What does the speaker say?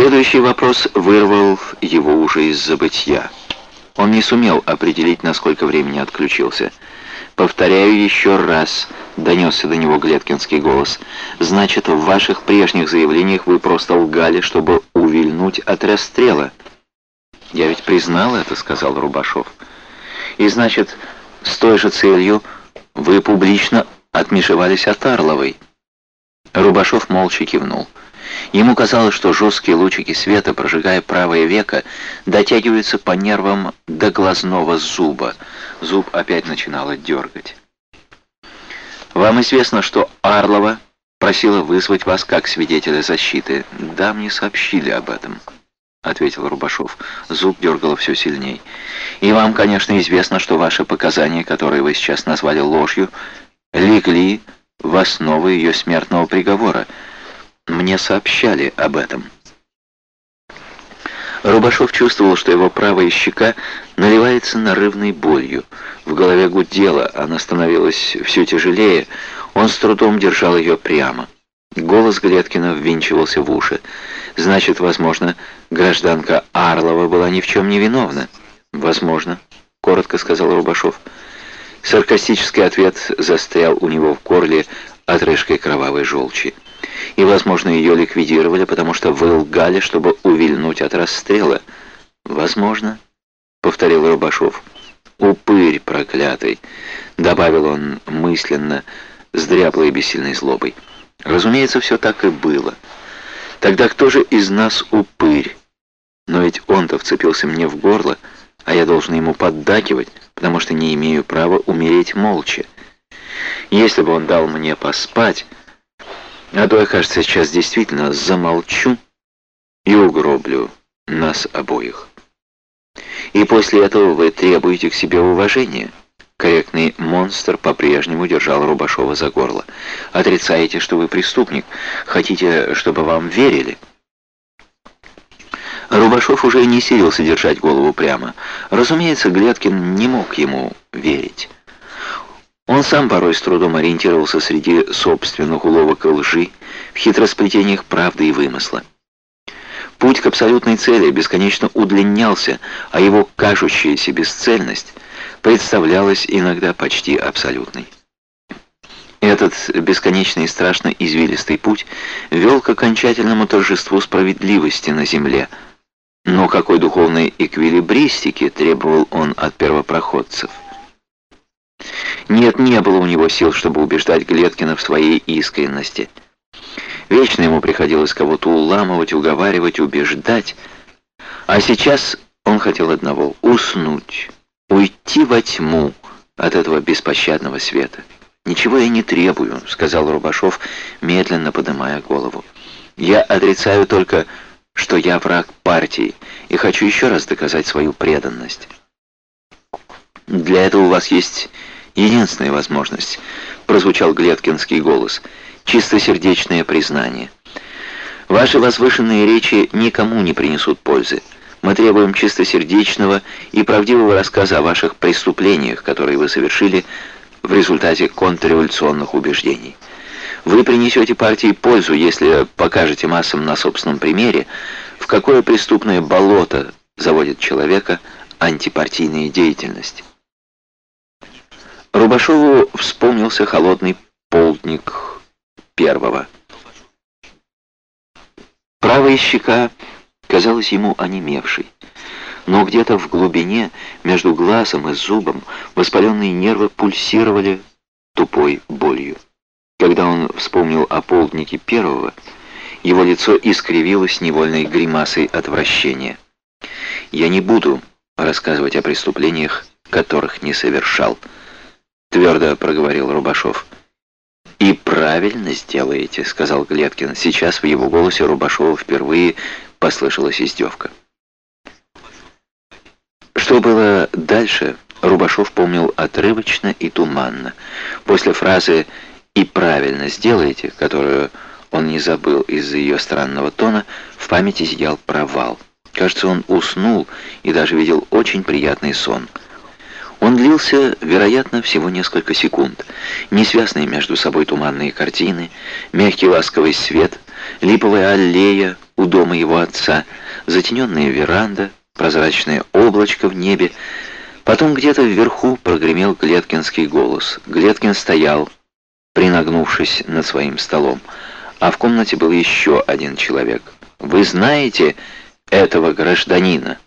Следующий вопрос вырвал его уже из забытья. Он не сумел определить, на сколько времени отключился. «Повторяю еще раз», — донесся до него Глеткинский голос. «Значит, в ваших прежних заявлениях вы просто лгали, чтобы увильнуть от расстрела». «Я ведь признал это», — сказал Рубашов. «И значит, с той же целью вы публично отмежевались от Арловой». Рубашов молча кивнул. Ему казалось, что жесткие лучики света, прожигая правое веко, дотягиваются по нервам до глазного зуба. Зуб опять начинало дергать. «Вам известно, что Арлова просила вызвать вас как свидетеля защиты?» «Да, мне сообщили об этом», — ответил Рубашов. Зуб дергало все сильней. «И вам, конечно, известно, что ваши показания, которые вы сейчас назвали ложью, легли в основу ее смертного приговора». Мне сообщали об этом. Рубашов чувствовал, что его правая щека наливается нарывной болью. В голове гудело, она становилась все тяжелее. Он с трудом держал ее прямо. Голос Глеткина ввинчивался в уши. «Значит, возможно, гражданка Арлова была ни в чем не виновна?» «Возможно», — коротко сказал Рубашов. Саркастический ответ застрял у него в горле отрыжкой кровавой желчи и, возможно, ее ликвидировали, потому что вы лгали, чтобы увильнуть от расстрела. Возможно, повторил Рубашов. Упырь проклятый, добавил он мысленно, с дряблой и бессильной злобой. Разумеется, все так и было. Тогда кто же из нас упырь? Но ведь он-то вцепился мне в горло, а я должен ему поддакивать, потому что не имею права умереть молча. Если бы он дал мне поспать, а то я, кажется, сейчас действительно замолчу и угроблю нас обоих. И после этого вы требуете к себе уважения. Корректный монстр по-прежнему держал Рубашова за горло. Отрицаете, что вы преступник. Хотите, чтобы вам верили. Рубашов уже не силился держать голову прямо. Разумеется, Глеткин не мог ему верить. Он сам порой с трудом ориентировался среди собственных уловок и лжи, в хитросплетениях правды и вымысла. Путь к абсолютной цели бесконечно удлинялся, а его кажущаяся бесцельность представлялась иногда почти абсолютной. Этот бесконечный и страшно извилистый путь вел к окончательному торжеству справедливости на земле, но какой духовной эквилибристики требовал он от первопроходцев – нет, не было у него сил, чтобы убеждать Глеткина в своей искренности. Вечно ему приходилось кого-то уламывать, уговаривать, убеждать. А сейчас он хотел одного — уснуть, уйти во тьму от этого беспощадного света. «Ничего я не требую», — сказал Рубашов, медленно поднимая голову. «Я отрицаю только, что я враг партии, и хочу еще раз доказать свою преданность. Для этого у вас есть Единственная возможность, прозвучал Глеткинский голос, чистосердечное признание. Ваши возвышенные речи никому не принесут пользы. Мы требуем чистосердечного и правдивого рассказа о ваших преступлениях, которые вы совершили в результате контрреволюционных убеждений. Вы принесете партии пользу, если покажете массам на собственном примере, в какое преступное болото заводит человека антипартийная деятельность. Рубашову вспомнился холодный полдник первого. Правая щека казалась ему онемевшей, но где-то в глубине, между глазом и зубом, воспаленные нервы пульсировали тупой болью. Когда он вспомнил о полднике первого, его лицо искривилось невольной гримасой отвращения. «Я не буду рассказывать о преступлениях, которых не совершал», — твердо проговорил Рубашов. «И правильно сделаете», — сказал Глеткин. Сейчас в его голосе Рубашова впервые послышалась издевка. Что было дальше, Рубашов помнил отрывочно и туманно. После фразы «и правильно сделаете», которую он не забыл из-за ее странного тона, в памяти зиял провал. Кажется, он уснул и даже видел очень приятный сон — он длился, вероятно, всего несколько секунд. Несвязные между собой туманные картины, мягкий ласковый свет, липовая аллея, у дома его отца, затененная веранда, прозрачное облачко в небе. Потом где-то вверху прогремел Глеткинский голос. Глеткин стоял, принагнувшись над своим столом, а в комнате был еще один человек. «Вы знаете этого гражданина?»